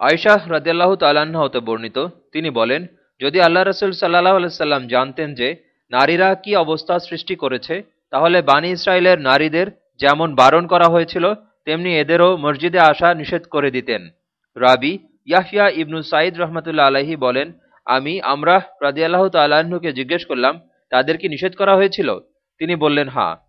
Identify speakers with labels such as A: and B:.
A: আয়শাহ রাজিয়াল্লাহ তাল্লাহ্ন হতে বর্ণিত, তিনি বলেন, যদি আল্লাহ রসুল সাল্লাহ আলাইসাল্লাম জানতেন যে নারীরা কি অবস্থা সৃষ্টি করেছে, তাহলে বানী ইসরায়েলের নারীদের যেমন বারণ করা হয়েছিল, তেমনি এদেরও মসজিদে আসা নিষেধ করে দিতেন। রাবি ইয়াহিয়া ইবনু সাইদ রহমতুল্লা আলাহি বলেন, আমি আমরা রাজিয়াল্লাহ তাল্লাহ্নকে জিজ্ঞেস করলাম, তাদের কি নিষেধ করা হয়েছিল? তিনি বললেন হ্যাঁ।